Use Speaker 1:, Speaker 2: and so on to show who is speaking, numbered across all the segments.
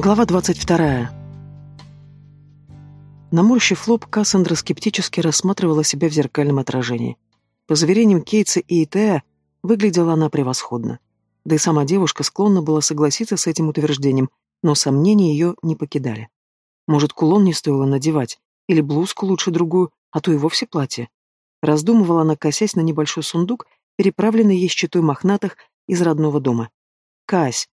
Speaker 1: Глава 22. Наморщив лоб, Кассандра скептически рассматривала себя в зеркальном отражении. По заверениям Кейтса и Итея, выглядела она превосходно. Да и сама девушка склонна была согласиться с этим утверждением, но сомнения ее не покидали. Может, кулон не стоило надевать, или блузку лучше другую, а то и вовсе платье. Раздумывала она, косясь на небольшой сундук, переправленный ей щитой мохнатых из родного дома. «Кась!»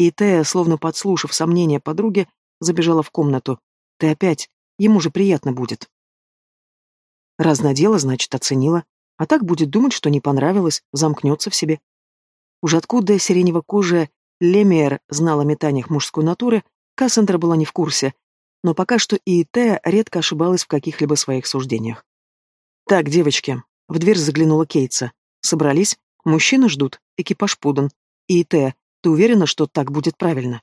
Speaker 1: И Тея, словно подслушав сомнения подруги, забежала в комнату. «Ты опять? Ему же приятно будет». Раз надела, значит, оценила. А так будет думать, что не понравилось, замкнется в себе. Уже откуда сиренево-кожая Лемиер знала о метаниях мужской натуры, Кассандра была не в курсе, но пока что и Тея редко ошибалась в каких-либо своих суждениях. «Так, девочки», — в дверь заглянула Кейтса. «Собрались? Мужчины ждут, экипаж подан. И Тея, ты уверена, что так будет правильно?»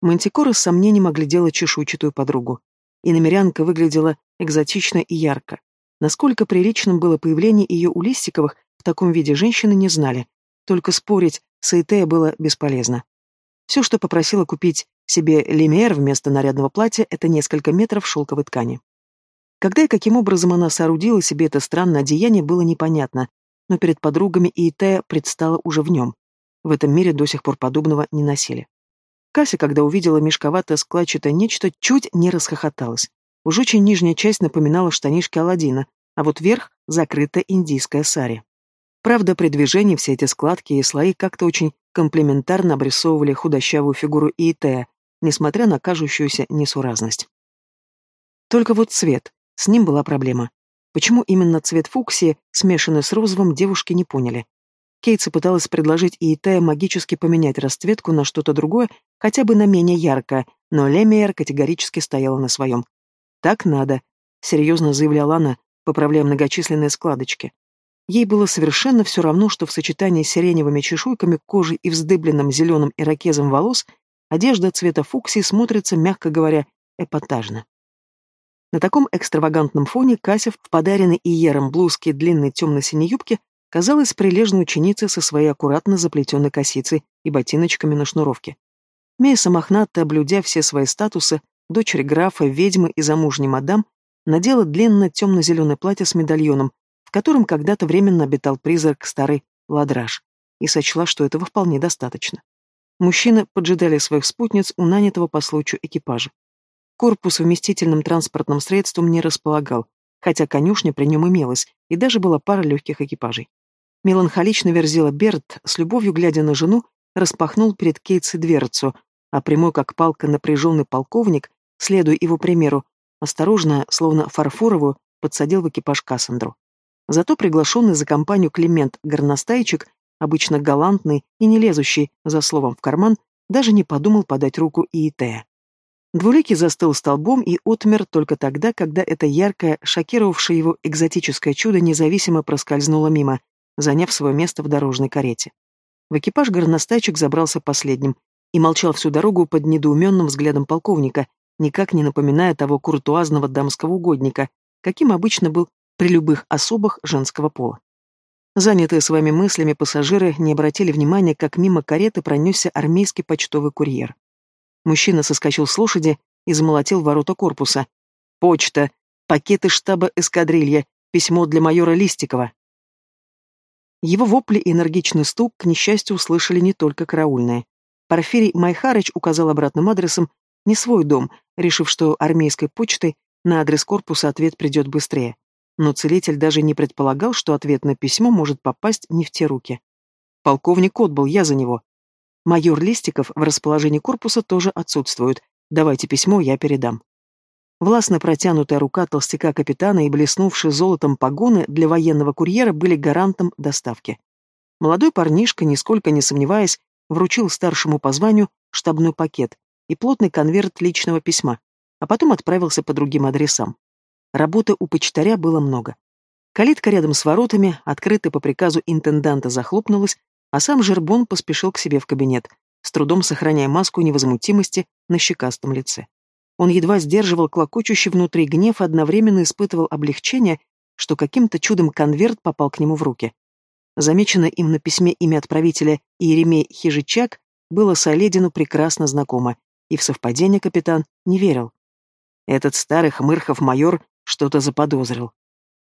Speaker 1: Мантикора с сомнением оглядела чешуйчатую подругу. И намерянка выглядела экзотично и ярко. Насколько приличным было появление ее у Листиковых, в таком виде женщины не знали. Только спорить с Эйтея было бесполезно. Все, что попросила купить себе Лемер вместо нарядного платья, это несколько метров шелковой ткани. Когда и каким образом она соорудила себе это странное одеяние, было непонятно, но перед подругами Иетея предстала уже в нем. В этом мире до сих пор подобного не носили. Кася, когда увидела мешковатое складчатое нечто, чуть не расхохоталась. Уж очень нижняя часть напоминала штанишки Аладдина, а вот верх — закрытая индийская сари. Правда, при движении все эти складки и слои как-то очень комплементарно обрисовывали худощавую фигуру Иетея, несмотря на кажущуюся несуразность. Только вот цвет, с ним была проблема. Почему именно цвет фуксии, смешанный с розовым, девушки не поняли. Кейтса пыталась предложить Иетая магически поменять расцветку на что-то другое, хотя бы на менее яркое, но Лемиер категорически стояла на своем. «Так надо», — серьезно заявляла она, поправляя многочисленные складочки. Ей было совершенно все равно, что в сочетании с сиреневыми чешуйками кожи и вздыбленным зеленым ирокезом волос одежда цвета фуксии смотрится, мягко говоря, эпатажно. На таком экстравагантном фоне Кася в подаренной Иером блузке длинной темно-синей юбки казалась прилежной ученицей со своей аккуратно заплетенной косицей и ботиночками на шнуровке. Мейса мохнатая, блюдя все свои статусы, дочери графа, ведьмы и замужней мадам, надела длинное темно-зеленое платье с медальоном, в котором когда-то временно обитал призрак старый ладраж, и сочла, что этого вполне достаточно. Мужчины поджидали своих спутниц у нанятого по случаю экипажа. Корпус вместительным транспортным средством не располагал, хотя конюшня при нем имелась, и даже была пара легких экипажей. Меланхолично верзила Берт, с любовью глядя на жену, распахнул перед Кейтсой дверцу, а прямой как палка напряженный полковник, следуя его примеру, осторожно, словно фарфоровую, подсадил в экипаж Кассандру. Зато приглашенный за компанию Климент Горностайчик, обычно галантный и не лезущий за словом в карман, даже не подумал подать руку Иетея. Двуликий застыл столбом и отмер только тогда, когда это яркое, шокировавшее его экзотическое чудо независимо проскользнуло мимо, заняв свое место в дорожной карете. В экипаж горностайчик забрался последним и молчал всю дорогу под недоуменным взглядом полковника, никак не напоминая того куртуазного дамского угодника, каким обычно был при любых особых женского пола. Занятые своими мыслями пассажиры не обратили внимания, как мимо кареты пронесся армейский почтовый курьер. Мужчина соскочил с лошади и замолотил ворота корпуса. «Почта! Пакеты штаба эскадрилья! Письмо для майора Листикова!» Его вопли и энергичный стук, к несчастью, услышали не только караульные. Порфирий Майхарыч указал обратным адресом не свой дом, решив, что армейской почтой на адрес корпуса ответ придет быстрее. Но целитель даже не предполагал, что ответ на письмо может попасть не в те руки. Полковник отбыл, я за него. Майор Листиков в расположении корпуса тоже отсутствует. Давайте письмо, я передам. Властно протянутая рука толстяка-капитана и блеснувшие золотом погоны для военного курьера были гарантом доставки. Молодой парнишка, нисколько не сомневаясь, вручил старшему по званию штабной пакет и плотный конверт личного письма, а потом отправился по другим адресам. Работы у почтаря было много. Калитка рядом с воротами, открытая по приказу интенданта, захлопнулась, а сам Жербон поспешил к себе в кабинет, с трудом сохраняя маску невозмутимости на щекастом лице. Он едва сдерживал клокочущий внутри гнев и одновременно испытывал облегчение, что каким-то чудом конверт попал к нему в руки. Замечено им на письме имя отправителя Иеремей Хижичак было Соледину прекрасно знакомо, и в совпадение капитан не верил. Этот старый хмырхов майор что-то заподозрил.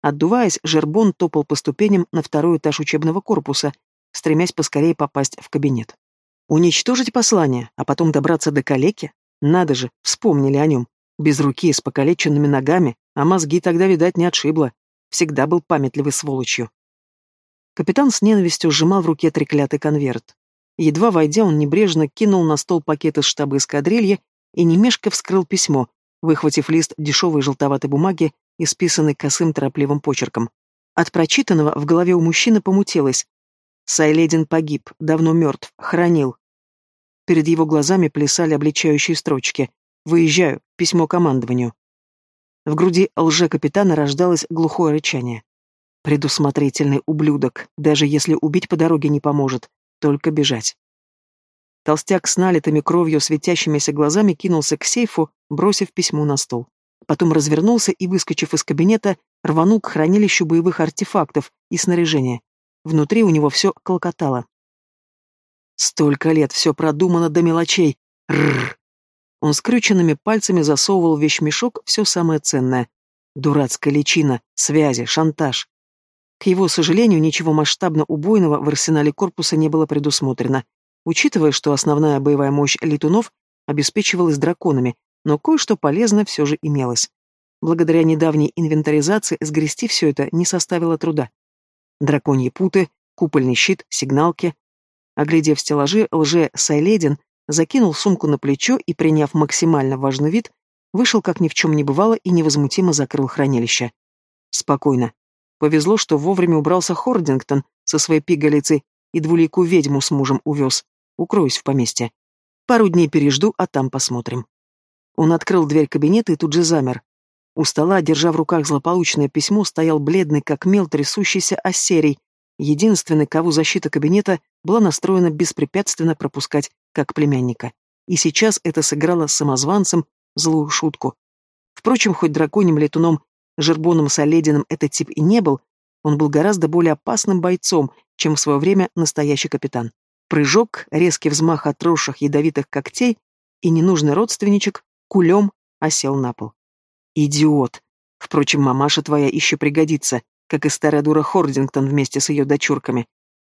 Speaker 1: Отдуваясь, Жербон топал по ступеням на второй этаж учебного корпуса, стремясь поскорее попасть в кабинет. Уничтожить послание, а потом добраться до калеки? Надо же, вспомнили о нем. Без руки, с покалеченными ногами, а мозги тогда, видать, не отшибло. Всегда был памятливый сволочью. Капитан с ненавистью сжимал в руке треклятый конверт. Едва войдя, он небрежно кинул на стол пакет из штаба эскадрильи и немешко вскрыл письмо, выхватив лист дешевой желтоватой бумаги, исписанный косым торопливым почерком. От прочитанного в голове у мужчины помутилось. Сайледин погиб, давно мертв, хранил. Перед его глазами плясали обличающие строчки. «Выезжаю. Письмо командованию». В груди лже-капитана рождалось глухое рычание. Предусмотрительный ублюдок, даже если убить по дороге не поможет, только бежать. Толстяк с налитыми кровью светящимися глазами кинулся к сейфу, бросив письмо на стол. Потом развернулся и, выскочив из кабинета, рванул к хранилищу боевых артефактов и снаряжения. Внутри у него все клокотало. Столько лет все продумано до мелочей. Рррр. Он скрюченными пальцами засовывал в вещмешок все самое ценное. Дурацкая личина, связи, шантаж. К его сожалению, ничего масштабно убойного в арсенале корпуса не было предусмотрено, учитывая, что основная боевая мощь летунов обеспечивалась драконами, но кое-что полезное все же имелось. Благодаря недавней инвентаризации сгрести все это не составило труда. Драконьи путы, купольный щит, сигналки. Оглядев стеллажи, лже-сайледин закинул сумку на плечо и, приняв максимально важный вид, вышел, как ни в чем не бывало, и невозмутимо закрыл хранилище. Спокойно. Повезло, что вовремя убрался Хордингтон со своей пигалицей и двуликую ведьму с мужем увез. Укроюсь в поместье. Пару дней пережду, а там посмотрим. Он открыл дверь кабинета и тут же замер. У стола, держа в руках злополучное письмо, стоял бледный, как мел, трясущийся Ассерий, единственный, кого защита кабинета была настроена беспрепятственно пропускать, как племянника. И сейчас это сыграло самозванцем злую шутку. Впрочем, хоть драконьим летуном Жербоном Солединым этот тип и не был, он был гораздо более опасным бойцом, чем в свое время настоящий капитан. Прыжок, резкий взмах отросших ядовитых когтей, и ненужный родственничек кулем осел на пол. Идиот! Впрочем, мамаша твоя еще пригодится, как и старая дура Хордингтон вместе с ее дочурками.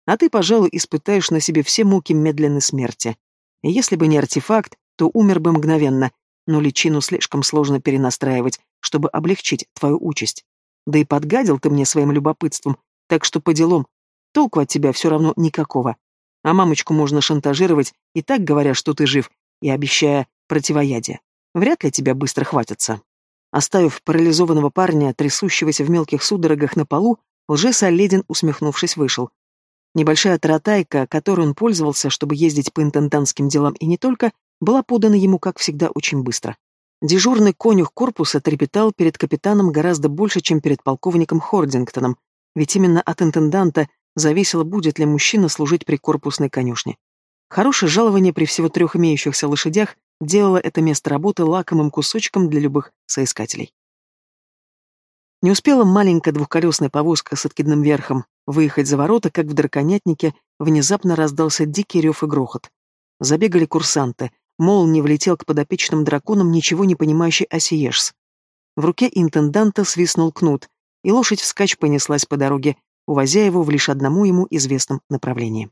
Speaker 1: А ты, пожалуй, испытаешь на себе все муки медленной смерти. Если бы не артефакт, то умер бы мгновенно, но личину слишком сложно перенастраивать, чтобы облегчить твою участь. Да и подгадил ты мне своим любопытством, так что по делам. Толку от тебя все равно никакого. А мамочку можно шантажировать и так говоря, что ты жив, и обещая противоядие. Вряд ли тебя быстро хватится. Оставив парализованного парня, трясущегося в мелких судорогах на полу, лжес Оледин, усмехнувшись, вышел. Небольшая таратайка, которой он пользовался, чтобы ездить по интендантским делам и не только, была подана ему, как всегда, очень быстро. Дежурный конюх корпуса трепетал перед капитаном гораздо больше, чем перед полковником Хордингтоном, ведь именно от интенданта зависело, будет ли мужчина служить при корпусной конюшне. Хорошее жалование при всего трех имеющихся лошадях делало это место работы лакомым кусочком для любых соискателей. Не успела маленькая двухколесная повозка с откидным верхом выехать за ворота, как в драконятнике внезапно раздался дикий рев и грохот. Забегали курсанты, Мол, не влетел к подопечным драконам ничего не понимающий Осиешс. В руке интенданта свистнул кнут, и лошадь вскачь понеслась по дороге, увозя его в лишь одному ему известном направлении.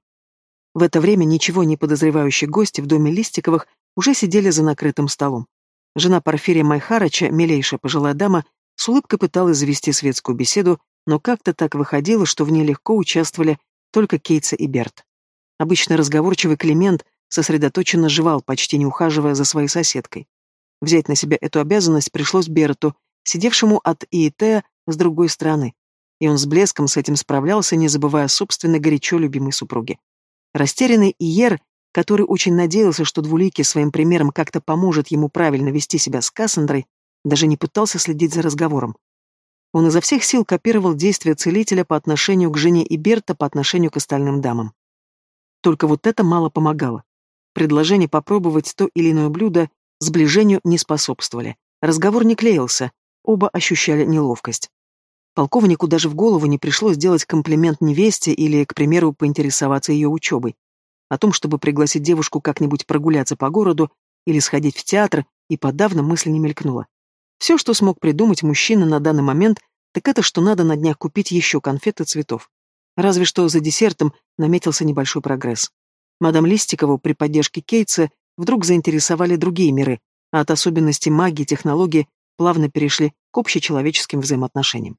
Speaker 1: В это время ничего не подозревающие гости в доме Листиковых уже сидели за накрытым столом. Жена Порфирия Майхарыча, милейшая пожилая дама, с улыбкой пыталась завести светскую беседу, но как-то так выходило, что в ней легко участвовали только Кейтса и Берт. Обычно разговорчивый Климент сосредоточенно жевал, почти не ухаживая за своей соседкой. Взять на себя эту обязанность пришлось Берту, сидевшему от ИИТ с другой стороны, и он с блеском с этим справлялся, не забывая собственной горячо любимой супруги. Растерянный Иер, который очень надеялся, что Двуликий своим примером как-то поможет ему правильно вести себя с Кассандрой, даже не пытался следить за разговором. Он изо всех сил копировал действия целителя по отношению к жене и Берта по отношению к остальным дамам. Только вот это мало помогало. Предложение попробовать то или иное блюдо сближению не способствовали. Разговор не клеился, оба ощущали неловкость. Полковнику даже в голову не пришло сделать комплимент невесте или, к примеру, поинтересоваться ее учебой. О том, чтобы пригласить девушку как-нибудь прогуляться по городу, или сходить в театр, и подавно мысль не мелькнула. Все, что смог придумать мужчина на данный момент, так это, что надо на днях купить еще конфеты цветов. Разве что за десертом наметился небольшой прогресс. Мадам Листикову при поддержке Кейтса вдруг заинтересовали другие миры, а от особенностей магии и технологии плавно перешли к общечеловеческим взаимоотношениям.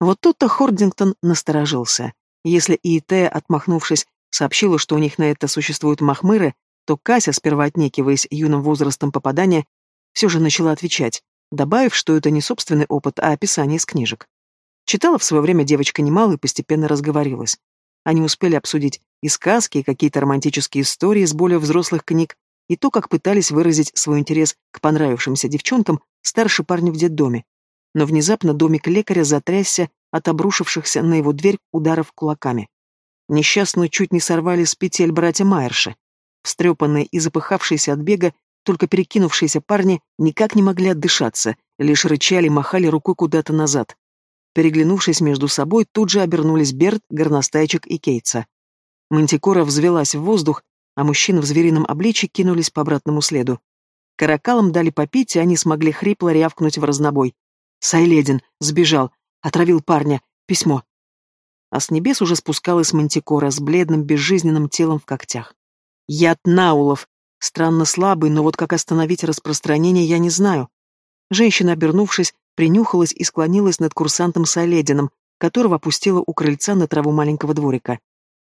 Speaker 1: Вот тут-то Хордингтон насторожился. Если Иетея, отмахнувшись, сообщила, что у них на это существуют махмыры, то Кася, сперва отнекиваясь юным возрастом попадания, все же начала отвечать, добавив, что это не собственный опыт, а описание из книжек. Читала в свое время девочка немало и постепенно разговорилась. Они успели обсудить и сказки, и какие-то романтические истории из более взрослых книг, и то, как пытались выразить свой интерес к понравившимся девчонкам старше парня в детдоме. Но внезапно домик лекаря затрясся от обрушившихся на его дверь ударов кулаками. Несчастную чуть не сорвали с петель братья Майерши. Встрепанные и запыхавшиеся от бега, только перекинувшиеся парни никак не могли отдышаться, лишь рычали и махали рукой куда-то назад. Переглянувшись между собой, тут же обернулись Берт, Горностайчик и Кейтса. Мантикора взвелась в воздух, а мужчины в зверином обличье кинулись по обратному следу. Каракалам дали попить, и они смогли хрипло рявкнуть в разнобой. Сайледин сбежал, отравил парня, письмо. А с небес уже спускалась мантикора с бледным безжизненным телом в когтях. Яд наулов. Странно слабый, но вот как остановить распространение, я не знаю. Женщина, обернувшись, принюхалась и склонилась над курсантом Сайледином, которого опустила у крыльца на траву маленького дворика.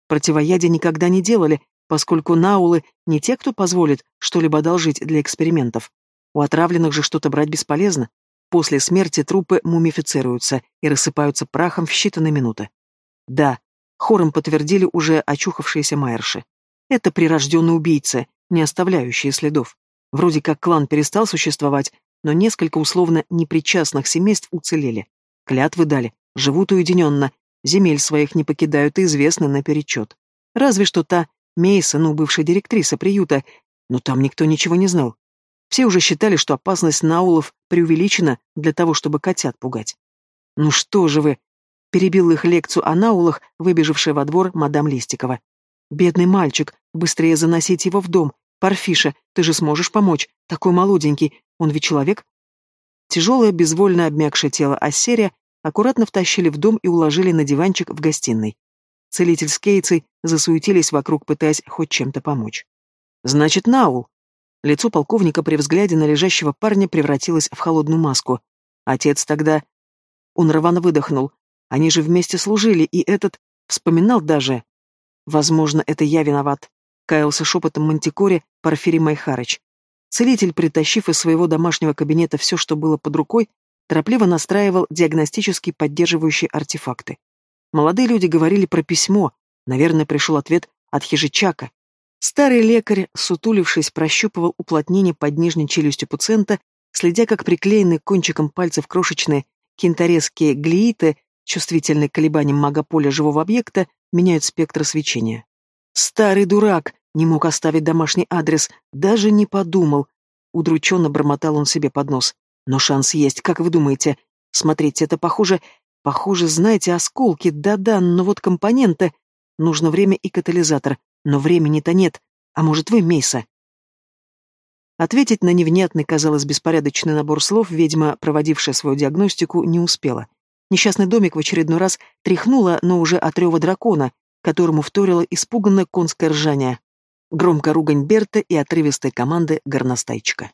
Speaker 1: Противоядие никогда не делали, поскольку наулы не те, кто позволит что-либо одолжить для экспериментов. У отравленных же что-то брать бесполезно. После смерти трупы мумифицируются и рассыпаются прахом в считанные минуты. Да, хором подтвердили уже очухавшиеся майерши. Это прирожденные убийцы, не оставляющие следов. Вроде как клан перестал существовать, но несколько условно непричастных семейств уцелели. Клятвы дали, живут уединенно, земель своих не покидают и известны наперечет. Разве что та Мейса, ну, бывшая директриса приюта, но там никто ничего не знал. Все уже считали, что опасность наулов преувеличена для того, чтобы котят пугать. «Ну что же вы!» — перебил их лекцию о наулах, выбежавшая во двор мадам Листикова. «Бедный мальчик, быстрее заносить его в дом. Парфиша, ты же сможешь помочь, такой молоденький, он ведь человек?» Тяжелое, безвольно обмякшее тело Ассерия аккуратно втащили в дом и уложили на диванчик в гостиной. Целитель с Кейцей засуетились вокруг, пытаясь хоть чем-то помочь. «Значит, Наул!» Лицо полковника при взгляде на лежащего парня превратилось в холодную маску. Отец тогда... Он рвано выдохнул. Они же вместе служили, и этот... Вспоминал даже... Возможно, это я виноват. Каялся шепотом Мантикоре Порфирий Майхарыч. Целитель, притащив из своего домашнего кабинета все, что было под рукой, торопливо настраивал диагностические поддерживающие артефакты. Молодые люди говорили про письмо. Наверное, пришел ответ от Хижичака. Старый лекарь, сутулившись, прощупывал уплотнение под нижней челюстью пациента, следя, как приклеенные кончиком пальцев крошечные кентарезские глииты, чувствительные к магополя живого объекта, меняют спектр свечения. Старый дурак не мог оставить домашний адрес, даже не подумал. Удрученно бормотал он себе под нос. Но шанс есть, как вы думаете? Смотрите, это похоже Похоже, знаете, осколки, да-да, но вот компоненты. Нужно время и катализатор, но времени-то нет. А может, вы, Мейса?» Ответить на невнятный, казалось, беспорядочный набор слов ведьма, проводившая свою диагностику, не успела. Несчастный домик в очередной раз тряхнуло, но уже от рева дракона, которому вторило испуганное конское ржание. Громко ругань Берта и отрывистая команды горностайчика.